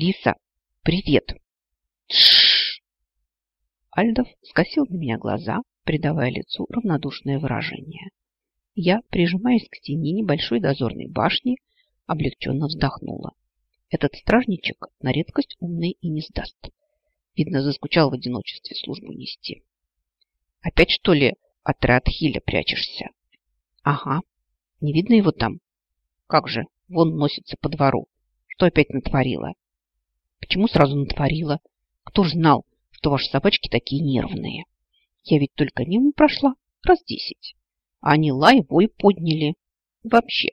Лиса, привет. Тш. Альдов скосил на меня глаза, придавая лицу равнодушное выражение. Я, прижимаясь к стене небольшой дозорной башни, облегченно вздохнула. Этот стражничек на редкость умный и не сдаст. Видно, заскучал в одиночестве службу нести. Опять, что ли, отряд Хиля прячешься? Ага. Не видно его там? Как же, вон носится по двору. Что опять натворила? Почему сразу натворила? Кто ж знал, что ваши собачки такие нервные? Я ведь только мимо прошла раз десять. А они лай вой подняли. Вообще,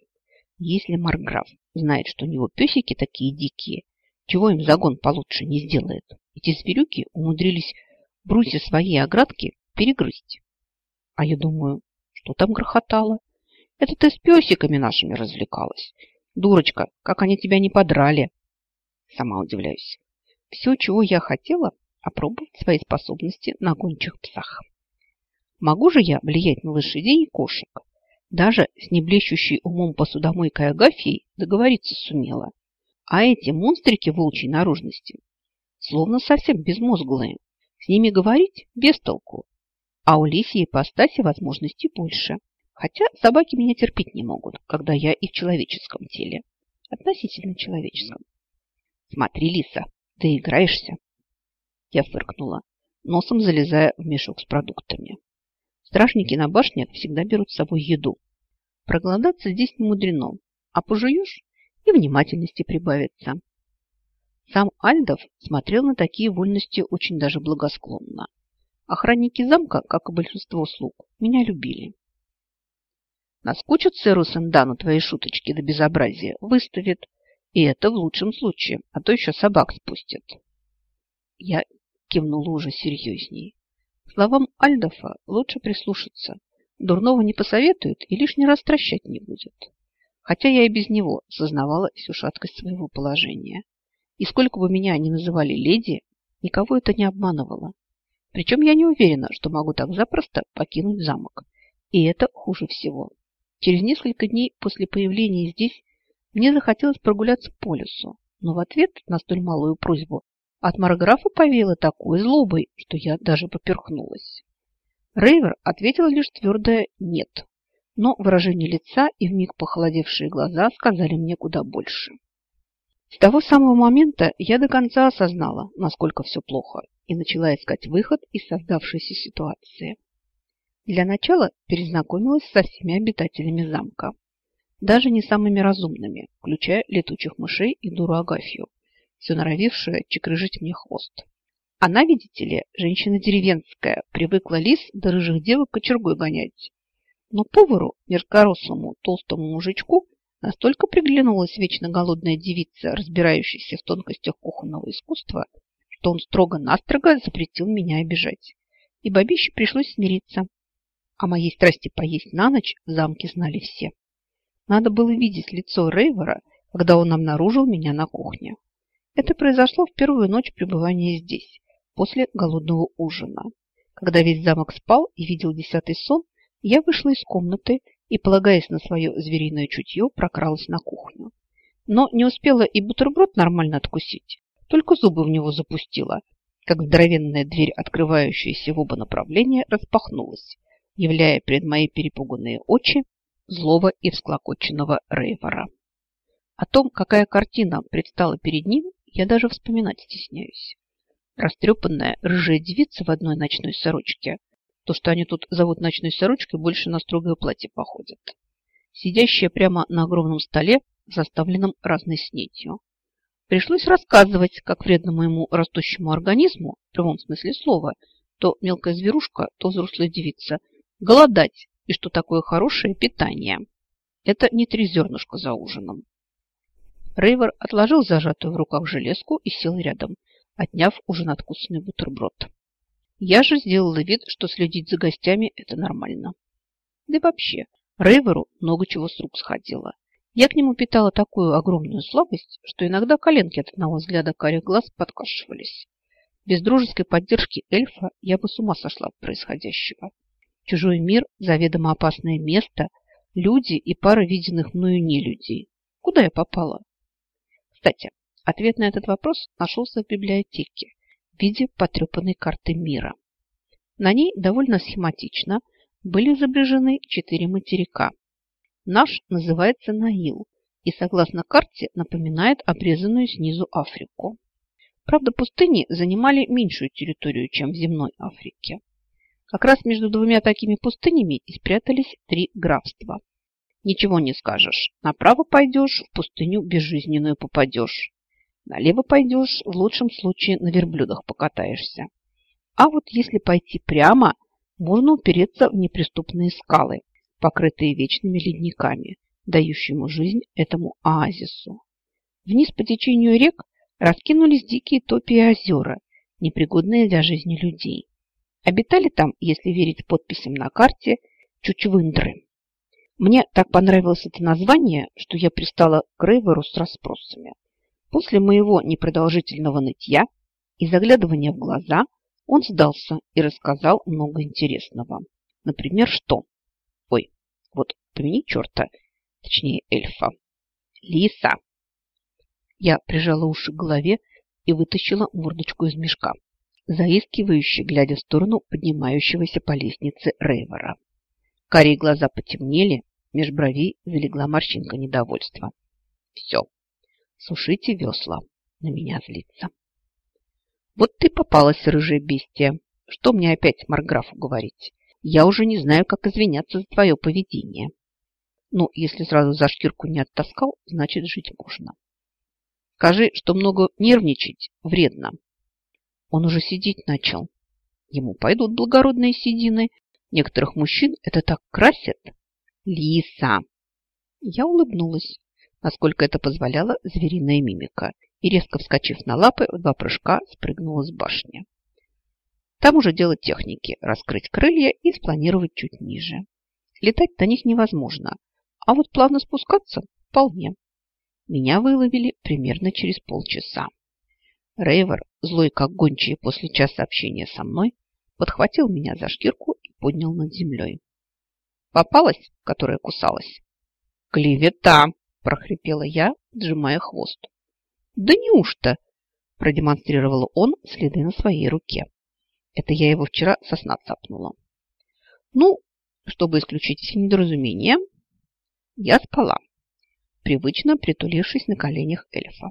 если Марграф знает, что у него песики такие дикие, чего им загон получше не сделает? Эти зверюки умудрились брусья своей оградки перегрызть. А я думаю, что там грохотало? Это ты с песиками нашими развлекалась. Дурочка, как они тебя не подрали. Сама удивляюсь. Все, чего я хотела, опробовать свои способности на гончих псах. Могу же я влиять на лошадей и кошек? Даже с неблещущей умом посудомойкой Агафьей договориться сумела. А эти монстрики волчьей наружности словно совсем безмозглые. С ними говорить без толку. А у лисьей ипостаси возможностей больше. Хотя собаки меня терпеть не могут, когда я и в человеческом теле. Относительно человеческом. Смотри, лиса, ты играешься. Я фыркнула, носом залезая в мешок с продуктами. Стражники на башне всегда берут с собой еду. Проголодаться здесь не мудрено, а пожуешь и внимательности прибавится. Сам Альдов смотрел на такие вольности очень даже благосклонно. Охранники замка, как и большинство слуг, меня любили. Наскучат сэру Сендану твои шуточки до безобразия, выставит. И это в лучшем случае, а то еще собак спустят. Я кивнула уже серьезней. Словам Альдофа лучше прислушаться. Дурного не посоветует и лишний раз тращать не будет. Хотя я и без него сознавала всю шаткость своего положения. И сколько бы меня ни называли леди, никого это не обманывало. Причем я не уверена, что могу так запросто покинуть замок. И это хуже всего. Через несколько дней после появления здесь мне захотелось прогуляться по лесу, но в ответ на столь малую просьбу от Марграфа повеяло такой злобой, что я даже поперхнулась. Рейвер ответил лишь твердое «нет», но выражение лица и вмиг похолодевшие глаза сказали мне куда больше. С того самого момента я до конца осознала, насколько все плохо, и начала искать выход из создавшейся ситуации. Для начала перезнакомилась со всеми обитателями замка. Даже не самыми разумными, включая летучих мышей и дуру Агафью, все норовившую чекрыжить мне хвост. Она, видите ли, женщина деревенская, привыкла лис до рыжих девок кочергой гонять. Но повару, меркорослому толстому мужичку, настолько приглянулась вечно голодная девица, разбирающаяся в тонкостях кухонного искусства, что он строго-настрого запретил меня обижать. И бабище пришлось смириться. О моей страсти поесть на ночь в замке знали все. Надо было видеть лицо Рейвера, когда он обнаружил меня на кухне. Это произошло в первую ночь пребывания здесь, после голодного ужина. Когда весь замок спал и видел десятый сон, я вышла из комнаты и, полагаясь на свое звериное чутье, прокралась на кухню. Но не успела и бутерброд нормально откусить, только зубы в него запустила, как здоровенная дверь, открывающаяся в оба направления, распахнулась, являя пред мои перепуганные очи злого и всклокоченного Рейвора. О том, какая картина предстала перед ним, я даже вспоминать стесняюсь. Растрепанная рыжая девица в одной ночной сорочке. То, что они тут зовут ночной сорочкой, больше на строгое платье походит. Сидящая прямо на огромном столе, заставленном разной снетью. Пришлось рассказывать, как вредно моему растущему организму, в прямом смысле слова, то мелкая зверушка, то взрослая девица – голодать и что такое хорошее питание. Это не три зернышка за ужином. Рейвер отложил зажатую в руках железку и сел рядом, отняв уже надкусанный бутерброд. Я же сделала вид, что следить за гостями – это нормально. Да и вообще, Рейверу много чего с рук сходило. Я к нему питала такую огромную слабость, что иногда коленки от одного взгляда карих глаз подкашивались. Без дружеской поддержки эльфа я бы с ума сошла от происходящего. Чужой мир, заведомо опасное место, люди и пара виденных мною нелюдей. Куда я попала? Кстати, Ответ на этот вопрос нашелся в библиотеке в виде потрепанной карты мира. На ней довольно схематично были изображены четыре материка. Наш называется Наил и, согласно карте, напоминает обрезанную снизу Африку. Правда, пустыни занимали меньшую территорию, чем в земной Африке. Как раз между двумя такими пустынями и спрятались три графства. Ничего не скажешь. Направо пойдешь, в пустыню безжизненную попадешь. Налево пойдешь, в лучшем случае на верблюдах покатаешься. А вот если пойти прямо, можно упереться в неприступные скалы, покрытые вечными ледниками, дающему жизнь этому оазису. Вниз по течению рек раскинулись дикие топи и озера, непригодные для жизни людей. Обитали там, если верить подписям на карте, чучвындры. Мне так понравилось это название, что я пристала к Рейверу с расспросами. После моего непродолжительного нытья и заглядывания в глаза он сдался и рассказал много интересного. Например, что? Ой, вот помяни черта, точнее эльфа. Лиса, я прижала уши к голове и вытащила мордочку из мешка, заискивающе глядя в сторону поднимающегося по лестнице Рейвера. Карие глаза потемнели, меж бровей залегла морщинка недовольства. Все, сушите весла, на меня злится. Вот ты попалась, рыжая бестия. Что мне опять Марграфу говорить? Я уже не знаю, как извиняться за твое поведение. Ну, если сразу за шкирку не оттаскал, значит, жить можно. Скажи, что много нервничать вредно. Он уже сидеть начал. Ему пойдут благородные седины. Некоторых мужчин это так красит. Лиса! Я улыбнулась, насколько это позволяла звериная мимика, и, резко вскочив на лапы, в два прыжка спрыгнула с башни. Там уже дело техники – раскрыть крылья и спланировать чуть ниже. Летать на них невозможно, а вот плавно спускаться – вполне. Меня выловили примерно через полчаса. Рейвер, злой как гончий после часа общения со мной, подхватил меня за шкирку и поднял над землей. Попалась, которая кусалась? Клевета, прохрипела я, сжимая хвост. Да неужто? Продемонстрировал он следы на своей руке. Это я его вчера со сна цапнула. Ну, чтобы исключить все недоразумения, я спала привычно притулившись на коленях эльфа,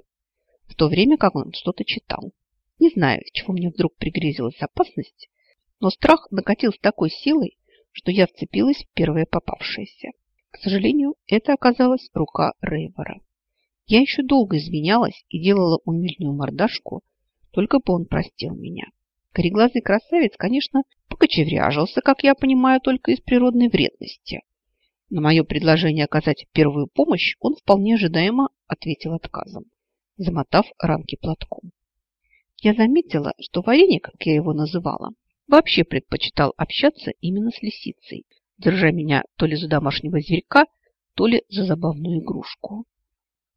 в то время как он что-то читал. Не знаю, с чего мне вдруг пригрезилась опасность, но страх накатил с такой силой, что я вцепилась в первое попавшееся. К сожалению, это оказалась рука Рейвора. Я еще долго извинялась и делала умильную мордашку, только бы он простил меня. Кореглазый красавец, конечно, покочевряжился, как я понимаю, только из природной вредности. На мое предложение оказать первую помощь он вполне ожидаемо ответил отказом, замотав рамки платком. Я заметила, что вареник, как я его называла, вообще предпочитал общаться именно с лисицей, держа меня то ли за домашнего зверька, то ли за забавную игрушку.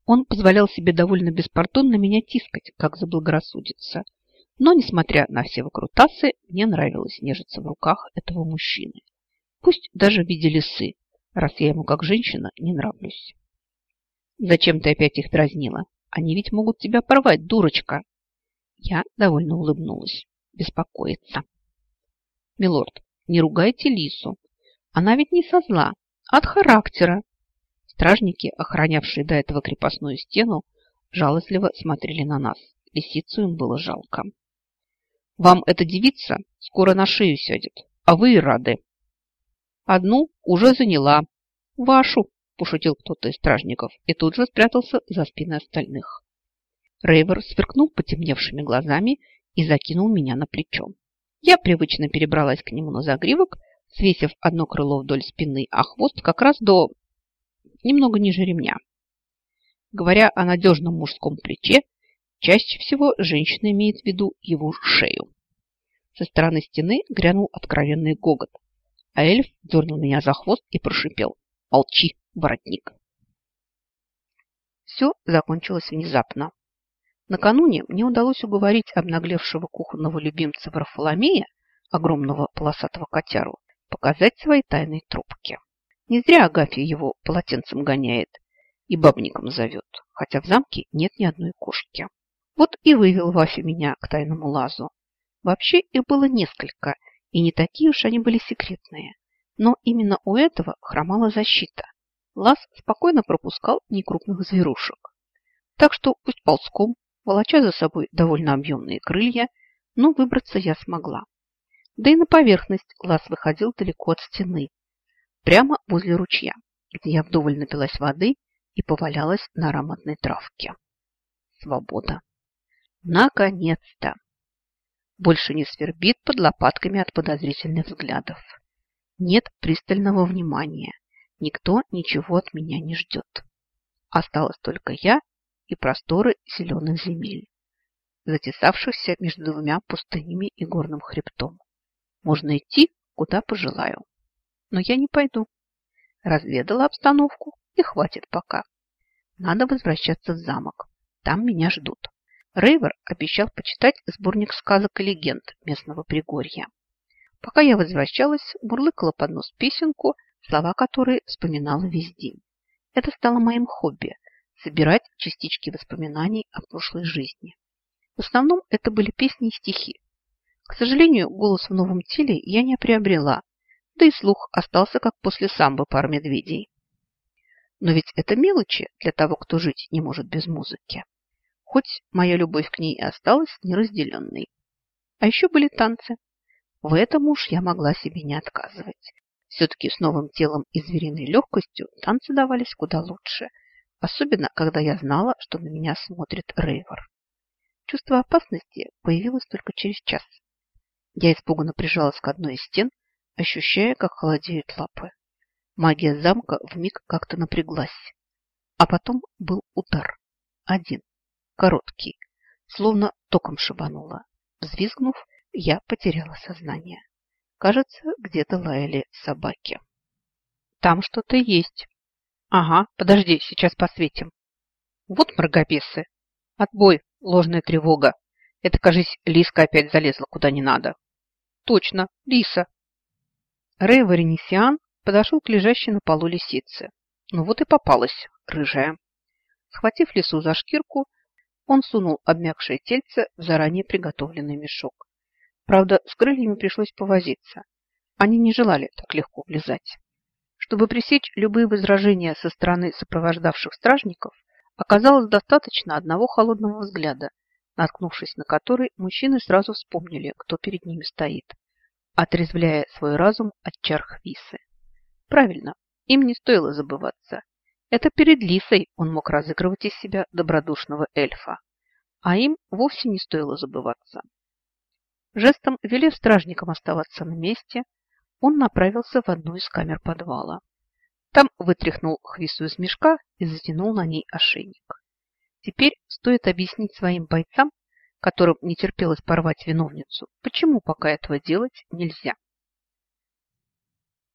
Он позволял себе довольно беспардонно меня тискать, как заблагорассудится. Но, несмотря на все выкрутасы, мне нравилось нежиться в руках этого мужчины. Пусть даже в виде лисы, раз я ему как женщина не нравлюсь. Зачем ты опять их дразнила? Они ведь могут тебя порвать, дурочка. Я довольно улыбнулась. Беспокоиться. Милорд, не ругайте Лису. Она ведь не со зла, а от характера. Стражники, охранявшие до этого крепостную стену, жалостливо смотрели на нас. Лисицу им было жалко. Вам эта девица скоро на шею сядет, а вы и рады. Одну уже заняла. Вашу, пошутил кто-то из стражников и тут же спрятался за спиной остальных. Рейвер сверкнул потемневшими глазами и закинул меня на плечо. Я привычно перебралась к нему на загривок, свесив одно крыло вдоль спины, а хвост как раз до... немного ниже ремня. Говоря о надежном мужском плече, чаще всего женщина имеет в виду его шею. Со стороны стены грянул откровенный гогот, а эльф дернул меня за хвост и прошипел. Молчи, воротник. Все закончилось внезапно. Накануне мне удалось уговорить обнаглевшего кухонного любимца Варфоломея, огромного полосатого котяру, показать свои тайные трубки. Не зря Агафья его полотенцем гоняет и бабником зовет. хотя в замке нет ни одной кошки. Вот и вывел Вафи меня к тайному лазу. Вообще их было несколько, и не такие уж они были секретные. Но именно у этого хромала защита. Лаз спокойно пропускал некрупных зверушек. Так что пусть ползком, волоча за собой довольно объемные крылья, но выбраться я смогла. Да и на поверхность лаз выходил далеко от стены, прямо возле ручья, где я вдоволь напилась воды и повалялась на ароматной травке. Свобода. Наконец-то! Больше не свербит под лопатками от подозрительных взглядов. Нет пристального внимания. Никто ничего от меня не ждет. Осталась только я и просторы зеленых земель, затесавшихся между двумя пустынями и горным хребтом. Можно идти, куда пожелаю. Но я не пойду. Разведала обстановку и хватит пока. Надо возвращаться в замок. Там меня ждут. Рейвер обещал почитать сборник сказок и легенд местного Пригорья. Пока я возвращалась, бурлыкала под нос песенку, слова которой вспоминала весь день. Это стало моим хобби – собирать частички воспоминаний о прошлой жизни. В основном это были песни и стихи. К сожалению, голос в новом теле я не приобрела, да и слух остался как после самбы пар медведей. Но ведь это мелочи для того, кто жить не может без музыки. Хоть моя любовь к ней и осталась неразделенной. А еще были танцы. В этом уж я могла себе не отказывать. Все-таки с новым телом и звериной легкостью танцы давались куда лучше. Особенно, когда я знала, что на меня смотрит Рейвор. Чувство опасности появилось только через час. Я испуганно прижалась к одной из стен, ощущая, как холодеют лапы. Магия замка вмиг как-то напряглась. А потом был удар. Один. Короткий. Словно током шибануло. Взвизгнув, я потеряла сознание. Кажется, где-то лаяли собаки. Там что-то есть. Ага, подожди, сейчас посветим. Вот мрагобесы. Отбой, ложная тревога. Это, кажись, Лиска опять залезла куда не надо. Точно, Лиса. Рэй Варенисиан подошел к лежащей на полу лисице. Ну вот и попалась, рыжая. Схватив лису за шкирку, он сунул обмякшее тельце в заранее приготовленный мешок. Правда, с крыльями пришлось повозиться. Они не желали так легко влезать. Чтобы пресечь любые возражения со стороны сопровождавших стражников, оказалось достаточно одного холодного взгляда, наткнувшись на который, мужчины сразу вспомнили, кто перед ними стоит, отрезвляя свой разум от чар Хвисы. Правильно, им не стоило забываться. Это перед Лисой он мог разыгрывать из себя добродушного эльфа, а им вовсе не стоило забываться. Жестом велев стражникам оставаться на месте, он направился в одну из камер подвала. Там вытряхнул хвису из мешка и затянул на ней ошейник. Теперь стоит объяснить своим бойцам, которым не терпелось порвать виновницу, почему пока этого делать нельзя.